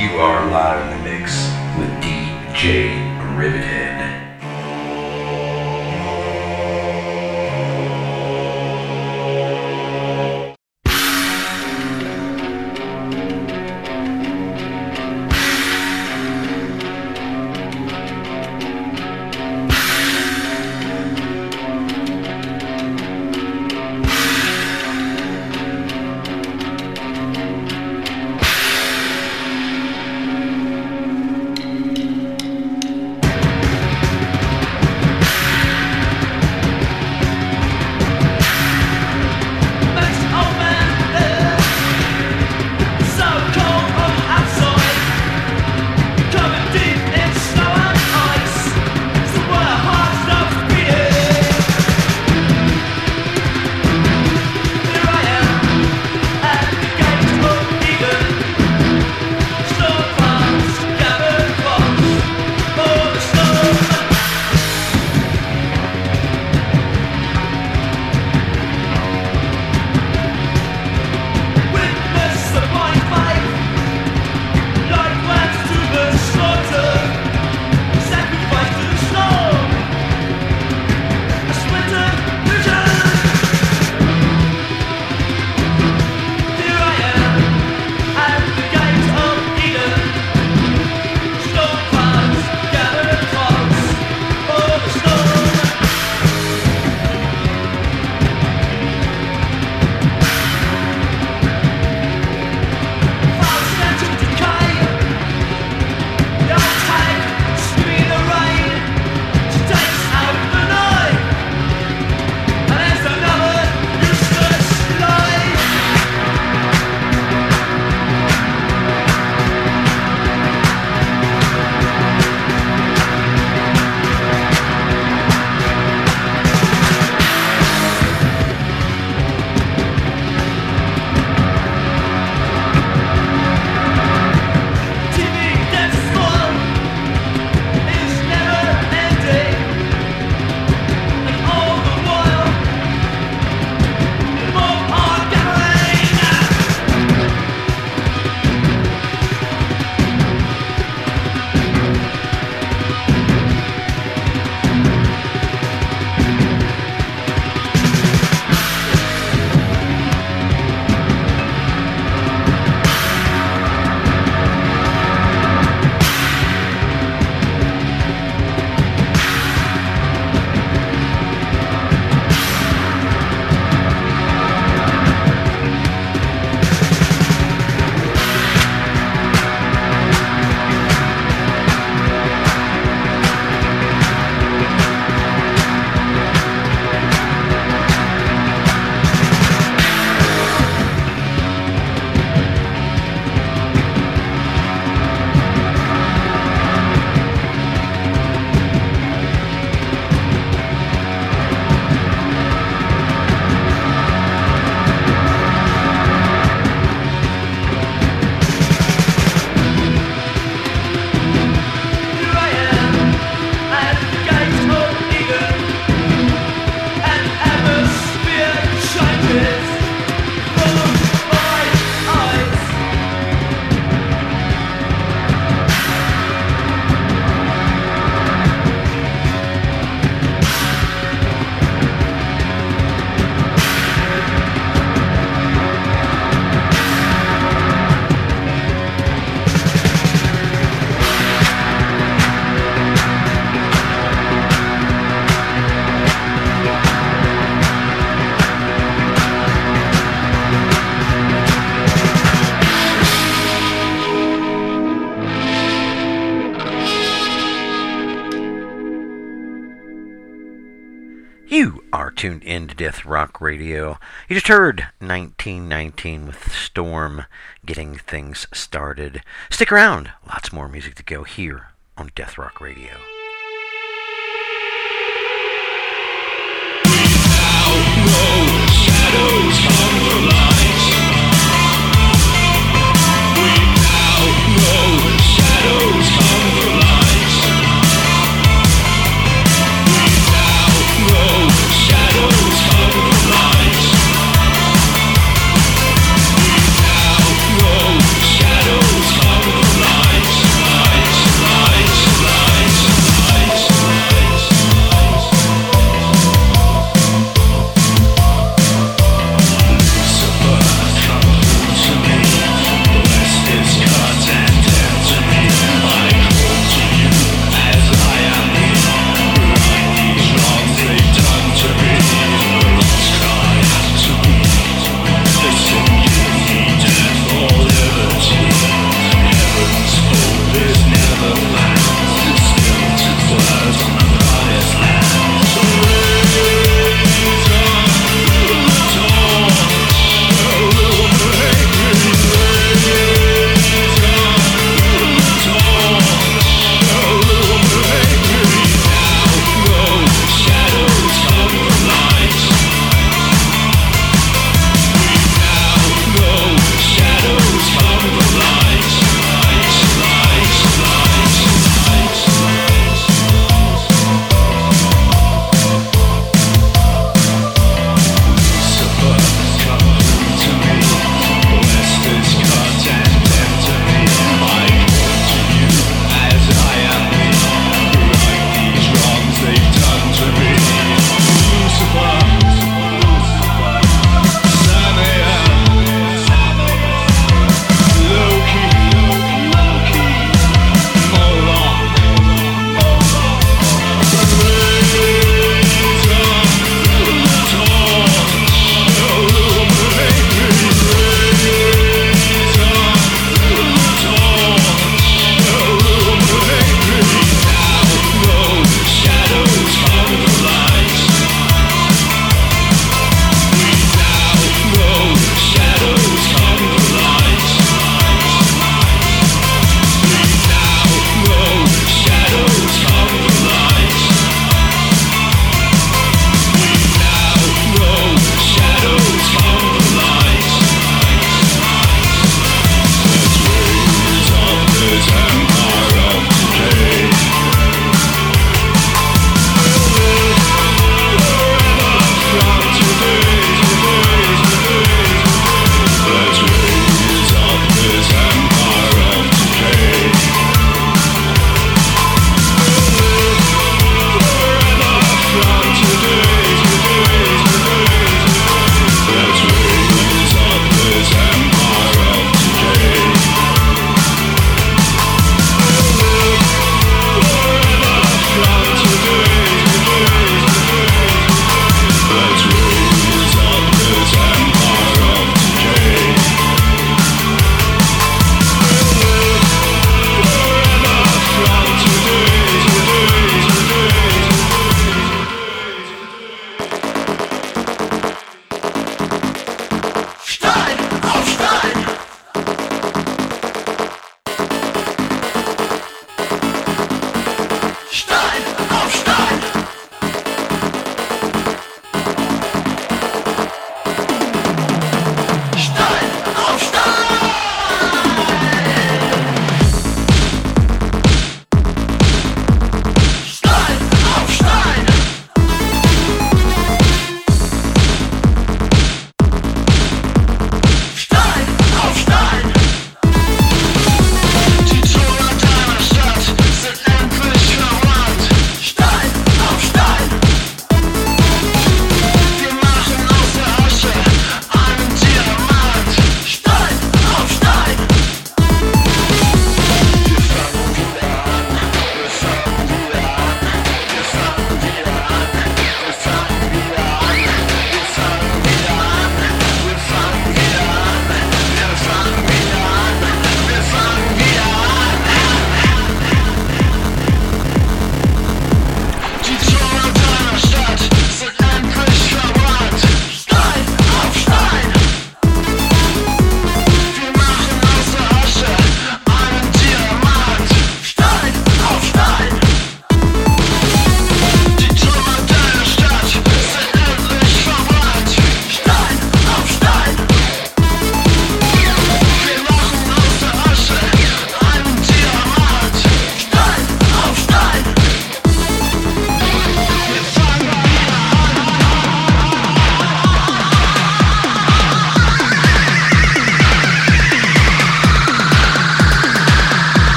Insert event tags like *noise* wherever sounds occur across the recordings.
You are live in the mix with DJ Rivithead. tuned in to Death Rock Radio. You just heard 1919 with Storm getting things started. Stick around, lots more music to go here on Death Rock Radio. shadows.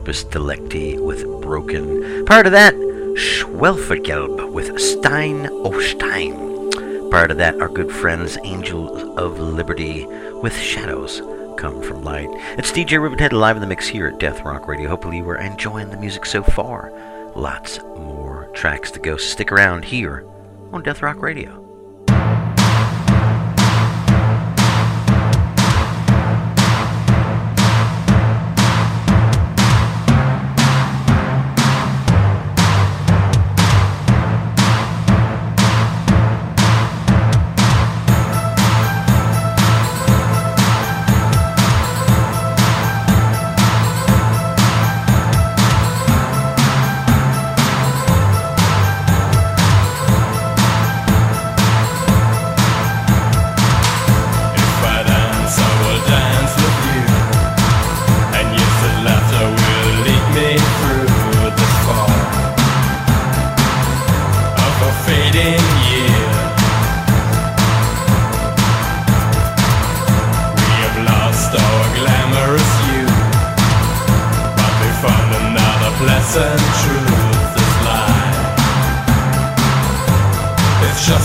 Corpus Delicti with Broken. Prior to that, Schwefelgelb with Stein o Stein. Prior to that, our good friends Angels of Liberty with Shadows Come From Light. It's DJ Rivithead live in the mix here at Death Rock Radio. Hopefully you are enjoying the music so far. Lots more tracks to go. Stick around here on Death Rock Radio.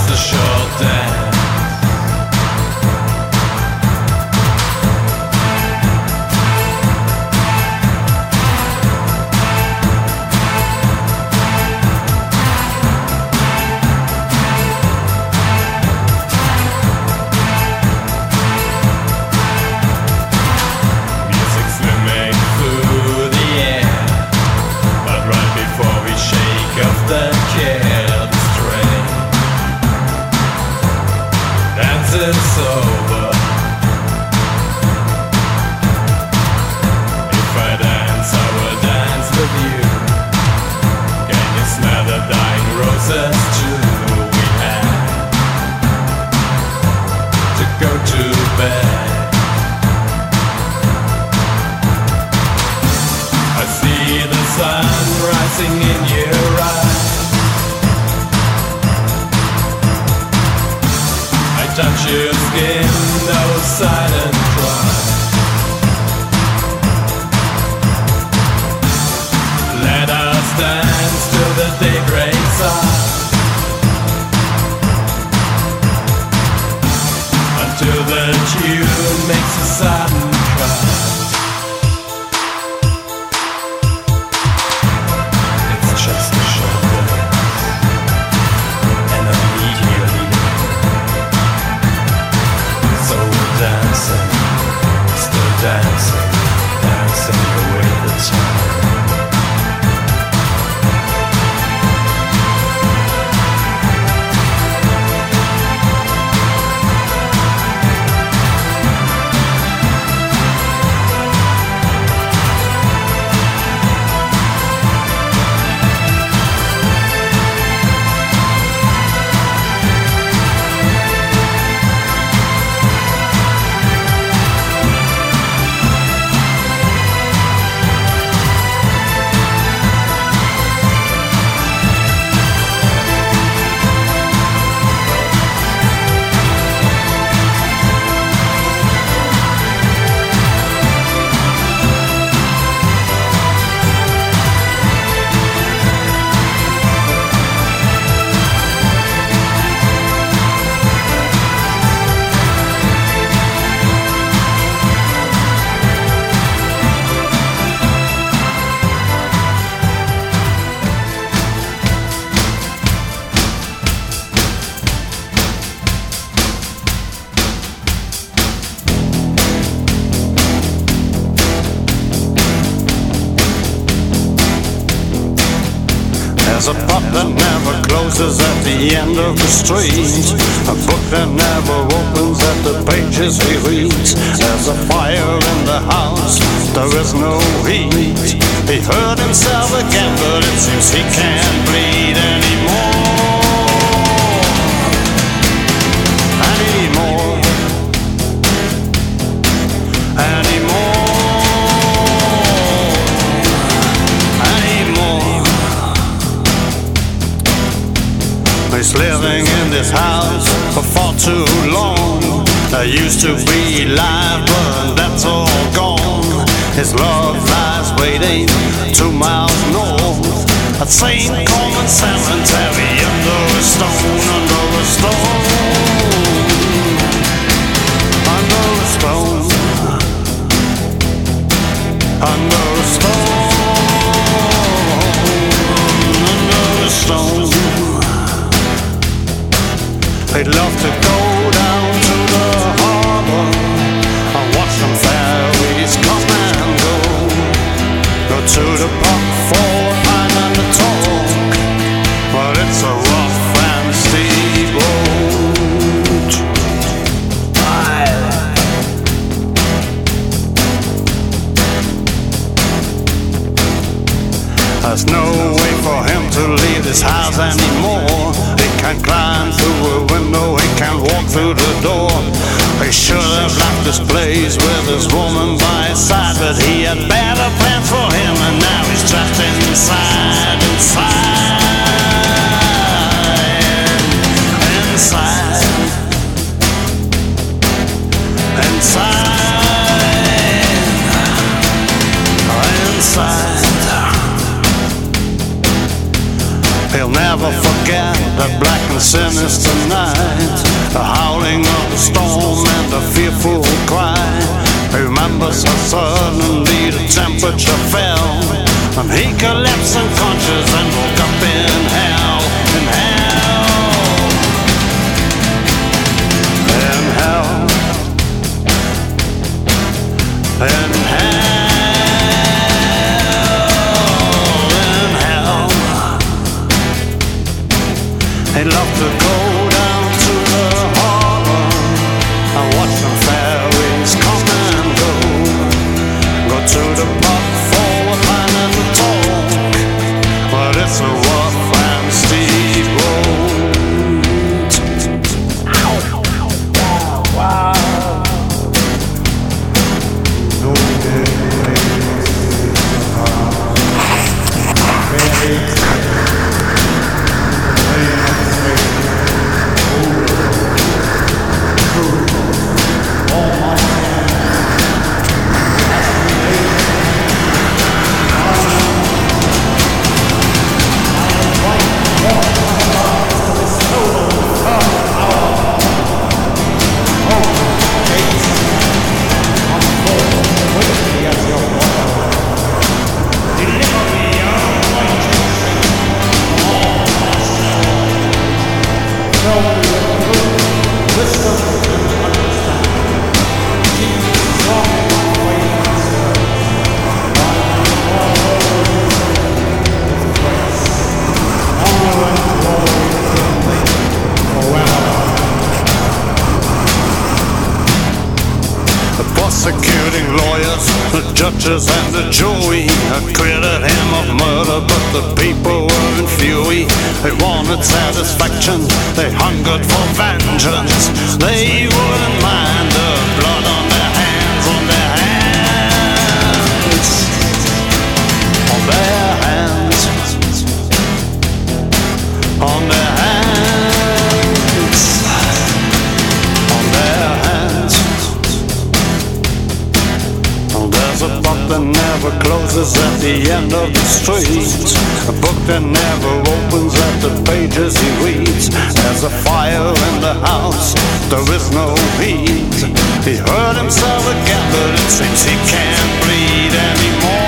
the shoulder closes at the end of the street. A book that never opens at the pages he reads. There's a fire in the house, there is no heat. He hurt himself again, but it seems he can't bleed anymore. this house for far too long. I used to be alive, but that's all gone. His love lies waiting two miles north at same common Cemetery under a stone, under a stone. house, there is no heat. He hurt himself again, but it seems he can't bleed anymore.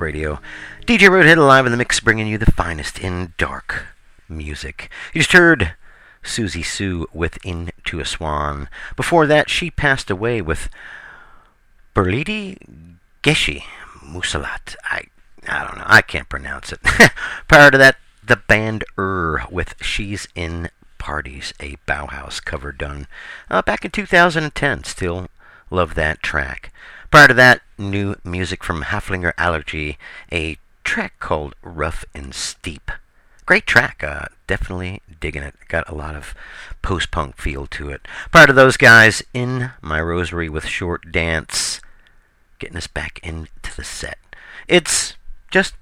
Radio. DJ Rivithead live in the mix, bringing you the finest in dark music. You just heard Siouxsie Sioux with Into a Swan. Before that, She Past Away with Berlidi Geshi Musalat. I, I don't know. I can't pronounce it. *laughs* Prior to that, the band Ur with She's in Parties, a Bauhaus cover done uh, back in 2010. Still love that track. Prior to that, new music from Haflinger Allergy, a track called Rough and Steep. Great track, uh, definitely digging it. Got a lot of post punk feel to it. Prior to those guys, In My Rosary with Short Dance, getting us back into the set. It's just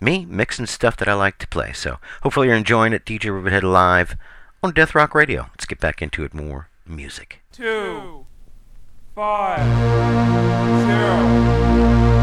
me mixing stuff that I like to play, so hopefully you're enjoying it. DJ Rivithead Live on Death Rock Radio. Let's get back into it more music. two, five, zero.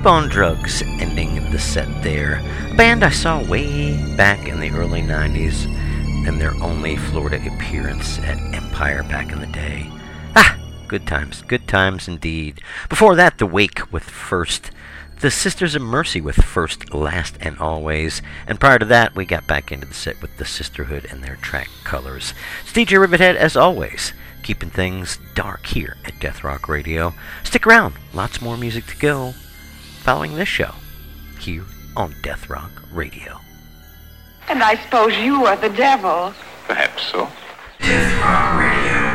Sheep on Drugs ending the set there. A band I saw way back in the early 90s, and their only Florida appearance at Empire back in the day. Ah, good times, good times indeed. Before that, The Wake with First. The Sisters of Mercy with First, Last, and Always. And prior to that, we got back into the set with The Sisterhood and their track Colors. It's DJ Rivithead, as always, keeping things dark here at Death Rock Radio. Stick around, lots more music to go following this show here on Death Rock Radio. And I suppose you are the devil. Perhaps so. Death Rock